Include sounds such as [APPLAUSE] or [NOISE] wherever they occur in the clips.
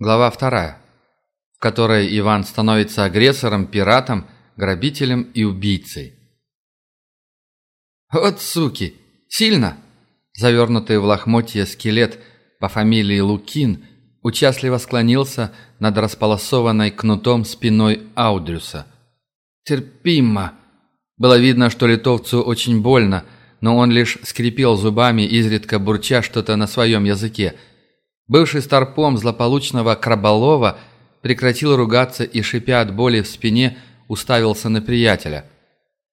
Глава вторая, в которой Иван становится агрессором, пиратом, грабителем и убийцей. «Вот суки! Сильно!» Завернутый в лохмотье скелет по фамилии Лукин участливо склонился над располосованной кнутом спиной Аудрюса. «Терпимо!» Было видно, что литовцу очень больно, но он лишь скрипел зубами, изредка бурча что-то на своем языке – Бывший старпом злополучного Краболова прекратил ругаться и, шипя от боли в спине, уставился на приятеля.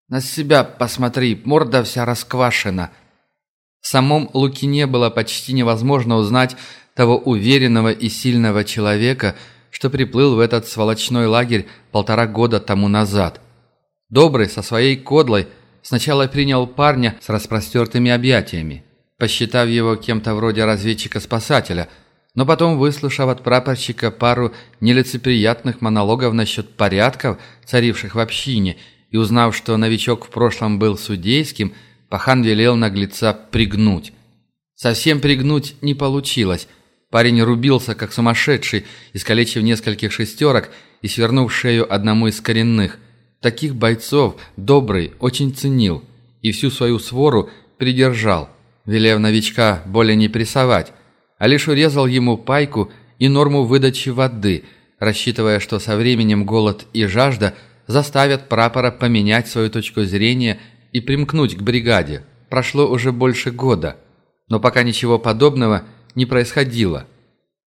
«На себя посмотри, морда вся расквашена». В самом Лукине было почти невозможно узнать того уверенного и сильного человека, что приплыл в этот сволочной лагерь полтора года тому назад. Добрый со своей кодлой сначала принял парня с распростертыми объятиями, посчитав его кем-то вроде разведчика-спасателя – но потом, выслушав от прапорщика пару нелицеприятных монологов насчет порядков, царивших в общине, и узнав, что новичок в прошлом был судейским, пахан велел наглеца пригнуть. Совсем пригнуть не получилось. Парень рубился, как сумасшедший, искалечив нескольких шестерок и свернув шею одному из коренных. Таких бойцов Добрый очень ценил и всю свою свору придержал, велев новичка более не прессовать, а лишь урезал ему пайку и норму выдачи воды, рассчитывая, что со временем голод и жажда заставят прапора поменять свою точку зрения и примкнуть к бригаде. Прошло уже больше года, но пока ничего подобного не происходило.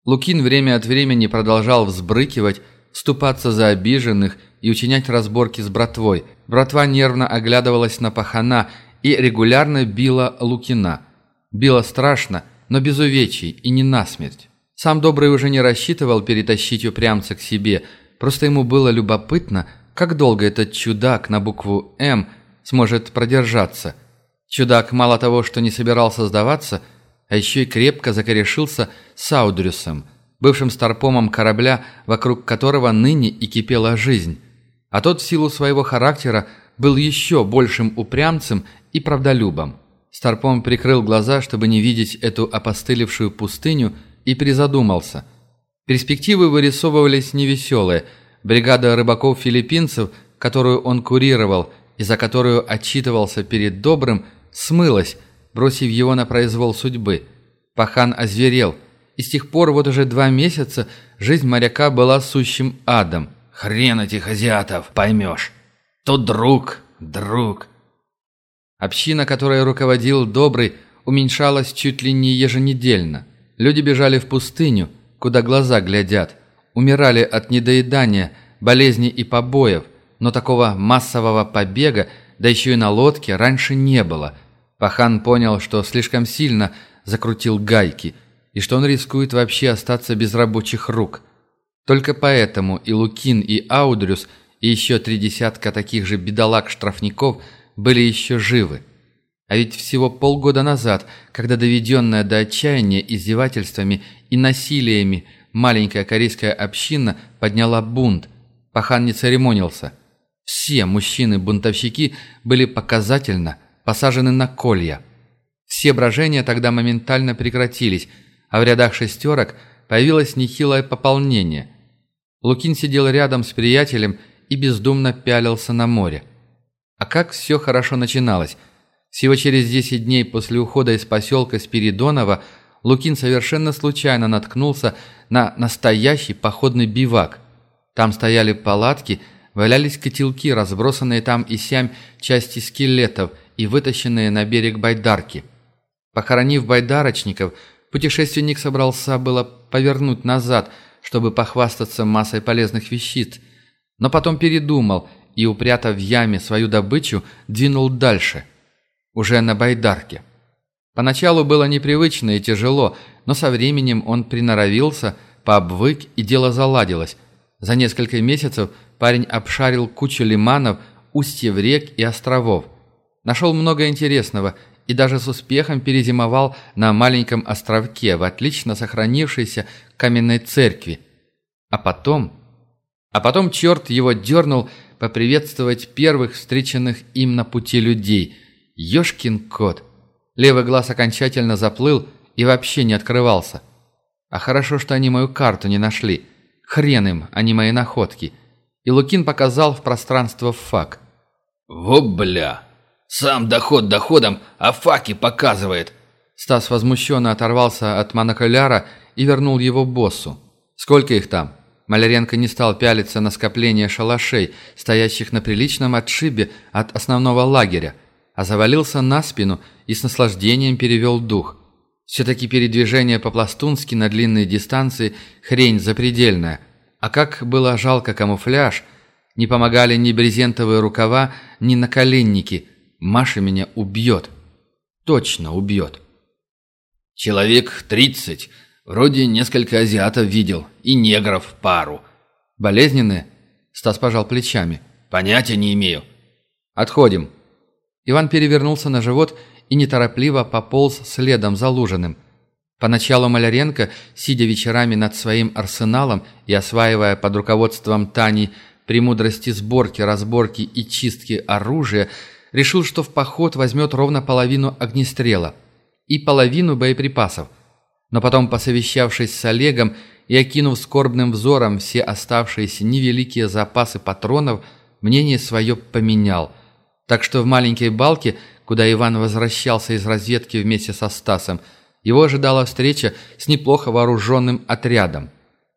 Лукин время от времени продолжал взбрыкивать, ступаться за обиженных и учинять разборки с братвой. Братва нервно оглядывалась на пахана и регулярно била Лукина. Била страшно – но без увечий и не насмерть. Сам Добрый уже не рассчитывал перетащить упрямца к себе, просто ему было любопытно, как долго этот чудак на букву «М» сможет продержаться. Чудак мало того, что не собирался сдаваться, а еще и крепко закорешился с Аудрюсом, бывшим старпомом корабля, вокруг которого ныне и кипела жизнь. А тот в силу своего характера был еще большим упрямцем и правдолюбом. Старпом прикрыл глаза, чтобы не видеть эту опостылевшую пустыню, и призадумался. Перспективы вырисовывались невеселые. Бригада рыбаков-филиппинцев, которую он курировал и за которую отчитывался перед Добрым, смылась, бросив его на произвол судьбы. Пахан озверел, и с тех пор вот уже два месяца жизнь моряка была сущим адом. «Хрен этих азиатов, поймешь! Тут друг, друг!» Община, которой руководил Добрый, уменьшалась чуть ли не еженедельно. Люди бежали в пустыню, куда глаза глядят, умирали от недоедания, болезней и побоев, но такого массового побега, да еще и на лодке, раньше не было. Пахан понял, что слишком сильно закрутил гайки, и что он рискует вообще остаться без рабочих рук. Только поэтому и Лукин, и Аудрюс, и еще три десятка таких же бедолаг-штрафников – были еще живы. А ведь всего полгода назад, когда доведенная до отчаяния издевательствами и насилиями маленькая корейская община подняла бунт, Пахан не церемонился. Все мужчины-бунтовщики были показательно посажены на колья. Все брожения тогда моментально прекратились, а в рядах шестерок появилось нехилое пополнение. Лукин сидел рядом с приятелем и бездумно пялился на море. А как все хорошо начиналось. Всего через 10 дней после ухода из поселка Спиридонова Лукин совершенно случайно наткнулся на настоящий походный бивак. Там стояли палатки, валялись котелки, разбросанные там и сям части скелетов и вытащенные на берег байдарки. Похоронив байдарочников, путешественник собрался было повернуть назад, чтобы похвастаться массой полезных вещиц, но потом передумал – и, упрятав в яме свою добычу, двинул дальше, уже на байдарке. Поначалу было непривычно и тяжело, но со временем он приноровился, пообвык, и дело заладилось. За несколько месяцев парень обшарил кучу лиманов, устьев рек и островов. Нашел много интересного и даже с успехом перезимовал на маленьком островке в отлично сохранившейся каменной церкви. А потом... А потом черт его дернул поприветствовать первых встреченных им на пути людей. Ёшкин кот. Левый глаз окончательно заплыл и вообще не открывался. А хорошо, что они мою карту не нашли. Хрен им, а не мои находки. И Лукин показал в пространство фак. «Во бля! Сам доход доходом, а факи показывает!» Стас возмущенно оторвался от монокуляра и вернул его боссу. «Сколько их там?» Маляренко не стал пялиться на скопление шалашей, стоящих на приличном отшибе от основного лагеря, а завалился на спину и с наслаждением перевел дух. Все-таки передвижение по-пластунски на длинные дистанции – хрень запредельная. А как было жалко камуфляж, не помогали ни брезентовые рукава, ни наколенники. Маша меня убьет. Точно убьет. «Человек тридцать. Вроде несколько азиатов видел. И негров пару». «Болезненные?» Стас пожал плечами. «Понятия не имею». «Отходим». Иван перевернулся на живот и неторопливо пополз следом за Лужиным. Поначалу Маляренко, сидя вечерами над своим арсеналом и осваивая под руководством Тани премудрости сборки, разборки и чистки оружия, решил, что в поход возьмет ровно половину огнестрела и половину боеприпасов. Но потом, посовещавшись с Олегом и окинув скорбным взором все оставшиеся невеликие запасы патронов, мнение свое поменял. Так что в маленькой балке – куда Иван возвращался из разведки вместе со Стасом, его ожидала встреча с неплохо вооруженным отрядом.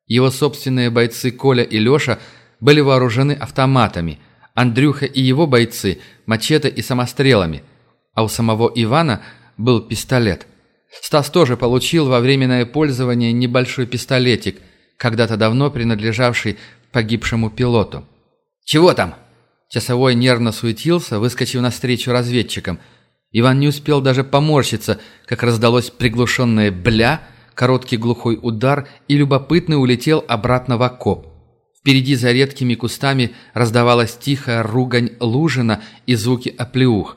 Его собственные бойцы Коля и Леша были вооружены автоматами, Андрюха и его бойцы – мачете и самострелами, а у самого Ивана был пистолет. Стас тоже получил во временное пользование небольшой пистолетик, когда-то давно принадлежавший погибшему пилоту. «Чего там?» Часовой нервно суетился, выскочив навстречу разведчикам. Иван не успел даже поморщиться, как раздалось приглушенное «бля», короткий глухой удар, и любопытный улетел обратно в окоп. Впереди за редкими кустами раздавалась тихая ругань Лужина и звуки оплеух.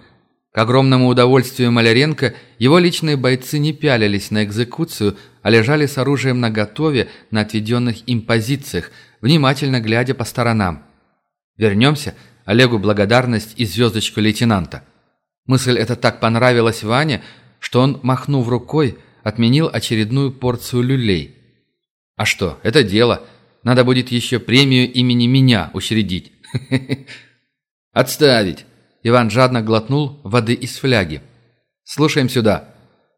К огромному удовольствию Маляренко его личные бойцы не пялились на экзекуцию, а лежали с оружием наготове на отведенных им позициях, внимательно глядя по сторонам. «Вернемся?» Олегу благодарность и звездочку лейтенанта. Мысль эта так понравилась Ване, что он, махнув рукой, отменил очередную порцию люлей. А что, это дело. Надо будет еще премию имени меня учредить. [LAUGHS] Отставить. Иван жадно глотнул воды из фляги. Слушаем сюда.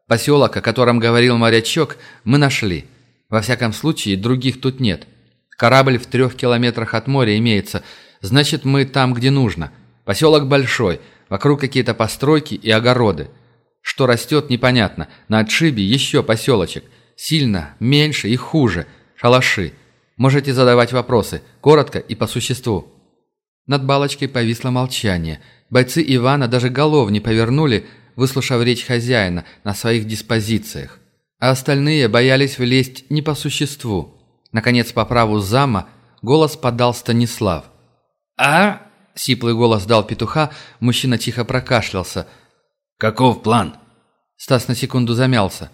Поселок, о котором говорил морячок, мы нашли. Во всяком случае, других тут нет. Корабль в трех километрах от моря имеется – Значит, мы там, где нужно. Поселок большой, вокруг какие-то постройки и огороды. Что растет, непонятно. На отшибе еще поселочек. Сильно, меньше и хуже. Шалаши. Можете задавать вопросы, коротко и по существу». Над балочкой повисло молчание. Бойцы Ивана даже голов не повернули, выслушав речь хозяина на своих диспозициях. А остальные боялись влезть не по существу. Наконец, по праву зама, голос подал Станислав. «А?» — сиплый голос дал петуха, мужчина тихо прокашлялся. «Каков план?» Стас на секунду замялся.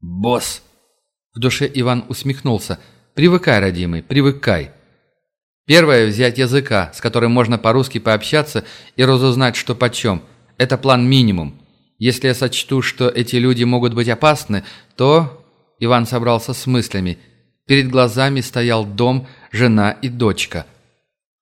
«Босс!» В душе Иван усмехнулся. «Привыкай, родимый, привыкай!» Первое — взять языка, с которым можно по-русски пообщаться и разузнать, что почем. Это план минимум. Если я сочту, что эти люди могут быть опасны, то...» Иван собрался с мыслями. Перед глазами стоял дом, жена и дочка —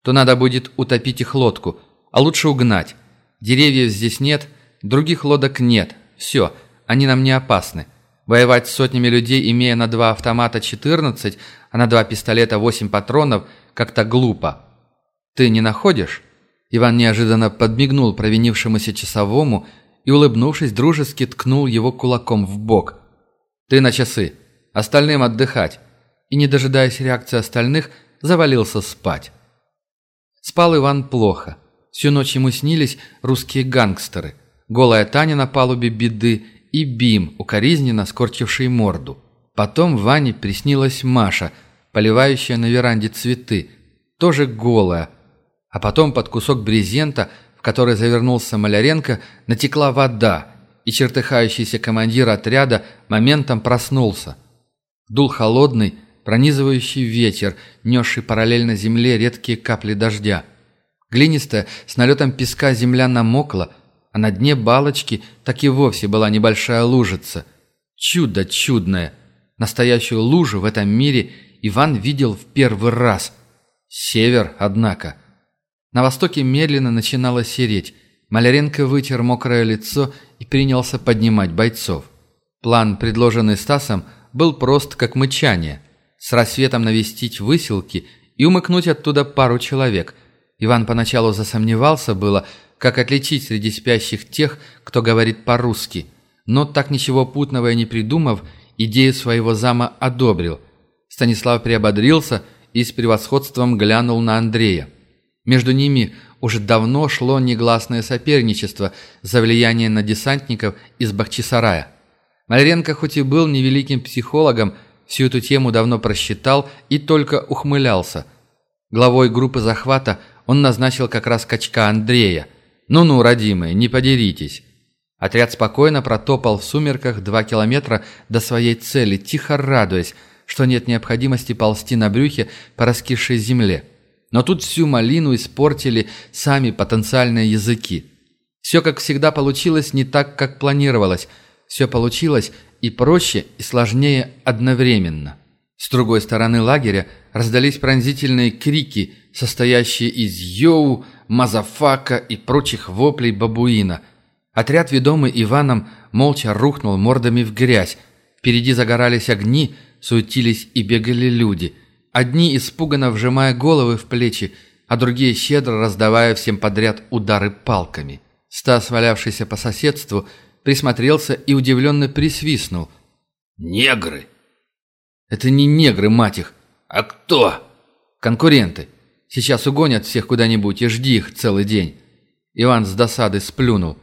то надо будет утопить их лодку, а лучше угнать. Деревьев здесь нет, других лодок нет. Все, они нам не опасны. Воевать с сотнями людей, имея на два автомата 14, а на два пистолета 8 патронов, как-то глупо. Ты не находишь?» Иван неожиданно подмигнул провинившемуся часовому и, улыбнувшись, дружески ткнул его кулаком в бок. «Ты на часы. Остальным отдыхать». И, не дожидаясь реакции остальных, завалился спать. Спал Иван плохо. Всю ночь ему снились русские гангстеры. Голая Таня на палубе беды и Бим, укоризненно скорчивший морду. Потом Ване приснилась Маша, поливающая на веранде цветы, тоже голая. А потом под кусок брезента, в который завернулся Маляренко, натекла вода, и чертыхающийся командир отряда моментом проснулся. Дул холодный, пронизывающий ветер, несший параллельно земле редкие капли дождя. Глинистая, с налетом песка земля намокла, а на дне балочки так и вовсе была небольшая лужица. Чудо чудное! Настоящую лужу в этом мире Иван видел в первый раз. Север, однако. На востоке медленно начинало сереть. Маляренко вытер мокрое лицо и принялся поднимать бойцов. План, предложенный Стасом, был прост как мычание. С рассветом навестить выселки и умыкнуть оттуда пару человек. Иван поначалу засомневался было, как отличить среди спящих тех, кто говорит по-русски. Но так ничего путного и не придумав, идею своего зама одобрил. Станислав приободрился и с превосходством глянул на Андрея. Между ними уже давно шло негласное соперничество за влияние на десантников из Бахчисарая. Маляренко хоть и был невеликим психологом, всю эту тему давно просчитал и только ухмылялся. Главой группы захвата он назначил как раз качка Андрея. «Ну-ну, родимые, не подеритесь». Отряд спокойно протопал в сумерках два километра до своей цели, тихо радуясь, что нет необходимости ползти на брюхе по раскисшей земле. Но тут всю малину испортили сами потенциальные языки. Все, как всегда, получилось не так, как планировалось. Все получилось и проще, и сложнее одновременно. С другой стороны лагеря раздались пронзительные крики, состоящие из «yo», «motherfucka» и прочих воплей бабуина – Отряд, ведомый Иваном, молча рухнул мордами в грязь. Впереди загорались огни, суетились и бегали люди. Одни испуганно вжимая головы в плечи, а другие щедро раздавая всем подряд удары палками. Стас, валявшийся по соседству, присмотрелся и удивленно присвистнул. «Негры!» «Это не негры, мать их!» «А кто?» «Конкуренты. Сейчас угонят всех куда-нибудь и жди их целый день». Иван с досады сплюнул.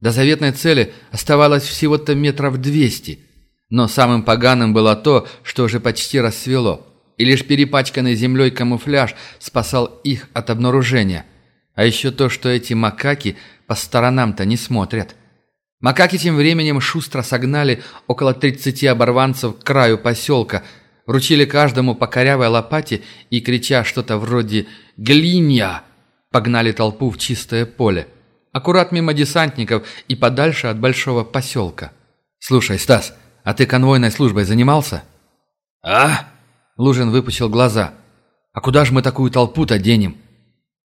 До заветной цели оставалось всего-то метров двести. Но самым поганым было то, что уже почти рассвело, и лишь перепачканный землей камуфляж спасал их от обнаружения. А еще то, что эти макаки по сторонам-то не смотрят. Макаки тем временем шустро согнали около 30 оборванцев к краю поселка, вручили каждому по корявой лопате и, крича что-то вроде «Глинья!», погнали толпу в чистое поле. Аккурат мимо десантников и подальше от большого поселка. «Слушай, Стас, а ты конвойной службой занимался?» «А?» Лужин выпучил глаза. «А куда же мы такую толпу-то денем?»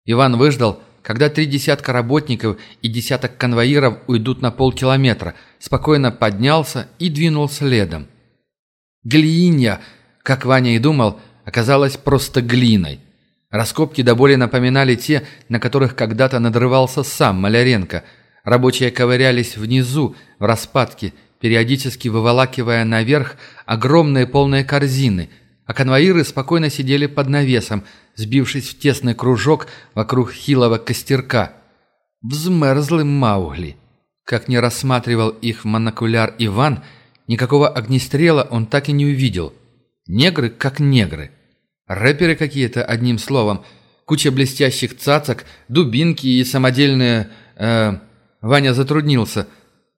Иван выждал, когда три десятка работников и десяток конвоиров уйдут на полкилометра, спокойно поднялся и двинул следом. Глинья, как Ваня и думал, оказалась просто глиной. Раскопки до боли напоминали те, на которых когда-то надрывался сам Маляренко. Рабочие ковырялись внизу, в распадке, периодически выволакивая наверх огромные полные корзины, а конвоиры спокойно сидели под навесом, сбившись в тесный кружок вокруг хилого костерка. Взмерзлый Маугли. Как не рассматривал их в монокуляр Иван, никакого огнестрела он так и не увидел. Негры как негры. Рэперы какие-то, одним словом. Куча блестящих цацок, дубинки и самодельные... Э, Ваня затруднился.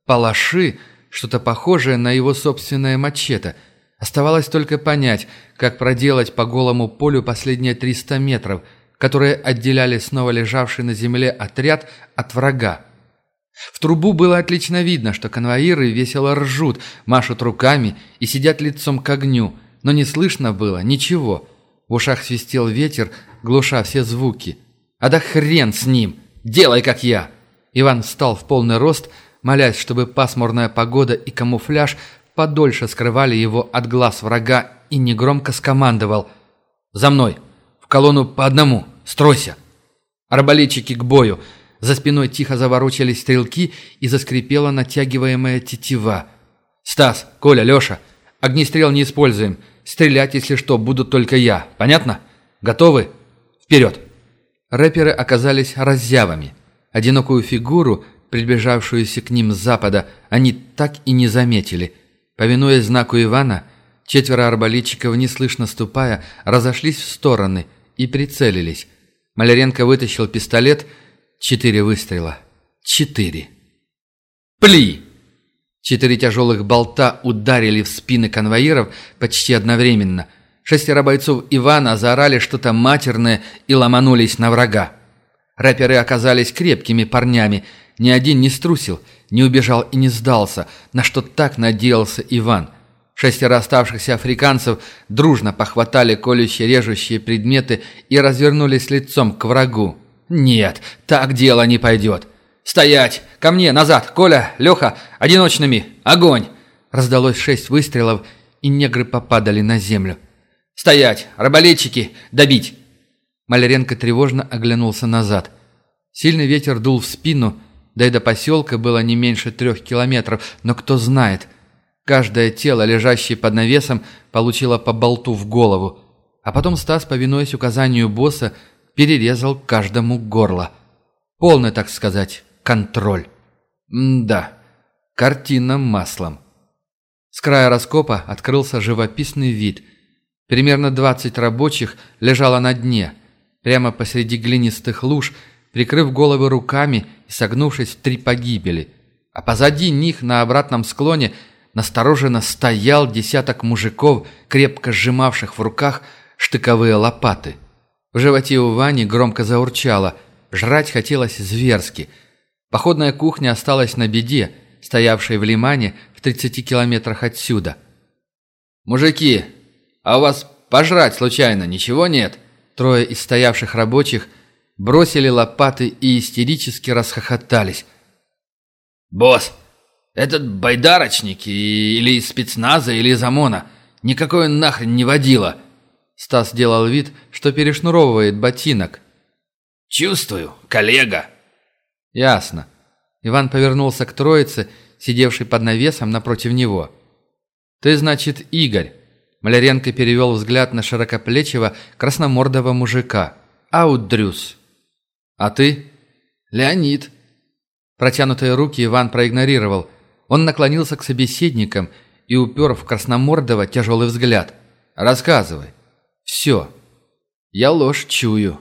Палаши, что-то похожее на его собственное мачете. Оставалось только понять, как проделать по голому полю последние 300 метров, которые отделяли снова лежавший на земле отряд от врага. В трубу было отлично видно, что конвоиры весело ржут, машут руками и сидят лицом к огню, но не слышно было ничего – в ушах свистел ветер, глуша все звуки. «А да хрен с ним! Делай, как я!» Иван встал в полный рост, молясь, чтобы пасмурная погода и камуфляж подольше скрывали его от глаз врага и негромко скомандовал «За мной! В колонну по одному! Стройся!» Арбалетчики к бою! За спиной тихо заворочались стрелки и заскрипела натягиваемая тетива. «Стас, Коля, Леша, огнестрел не используем. Стрелять, если что, буду только я. Понятно? Готовы? Вперед!» Рэперы оказались раззявами. Одинокую фигуру, приближавшуюся к ним с запада, они так и не заметили. Повинуясь знаку Ивана, четверо арбалетчиков, неслышно ступая, разошлись в стороны и прицелились. Маляренко вытащил пистолет. Четыре выстрела. Четыре. «Пли!» Четыре тяжелых болта ударили в спины конвоиров почти одновременно. Шестеро бойцов Ивана заорали что-то матерное и ломанулись на врага. Рэперы оказались крепкими парнями. Ни один не струсил, не убежал и не сдался, на что так надеялся Иван. Шестеро оставшихся африканцев дружно похватали колющие-режущие предметы и развернулись лицом к врагу. «Нет, так дело не пойдет!» «Стоять! Ко мне! Назад! Коля! Леха! Одиночными! Огонь!» Раздалось шесть выстрелов, и негры попадали на землю. «Стоять! Раболетчики! Добить!» Маляренко тревожно оглянулся назад. Сильный ветер дул в спину, да и до поселка было не меньше трех километров, но кто знает. Каждое тело, лежащее под навесом, получило по болту в голову. А потом Стас, повинуясь указанию босса, перерезал каждому горло. Полный, так сказать, контроль. М-да, картина маслом. С края раскопа открылся живописный вид. Примерно 20 рабочих лежало на дне, прямо посреди глинистых луж, прикрыв головы руками и согнувшись в три погибели. А позади них на обратном склоне настороженно стоял десяток мужиков, крепко сжимавших в руках штыковые лопаты. В животе у Вани громко заурчало. Жрать хотелось зверски – Походная кухня осталась на беде, стоявшей в лимане в 30 километрах отсюда. «Мужики, а у вас пожрать случайно ничего нет?» Трое из стоявших рабочих бросили лопаты и истерически расхохотались. «Босс, этот байдарочник или из спецназа, или из ОМОНа. Никакой он нахрен не водила!» Стас делал вид, что перешнуровывает ботинок. «Чувствую, коллега!» «Ясно». Иван повернулся к троице, сидевшей под навесом напротив него. «Ты, значит, Игорь?» Маляренко перевел взгляд на широкоплечего красномордого мужика. «Аудрюс». «А ты?» «Леонид». Протянутые руки Иван проигнорировал. Он наклонился к собеседникам и упер в красномордого тяжелый взгляд. «Рассказывай». «Все. Я ложь чую».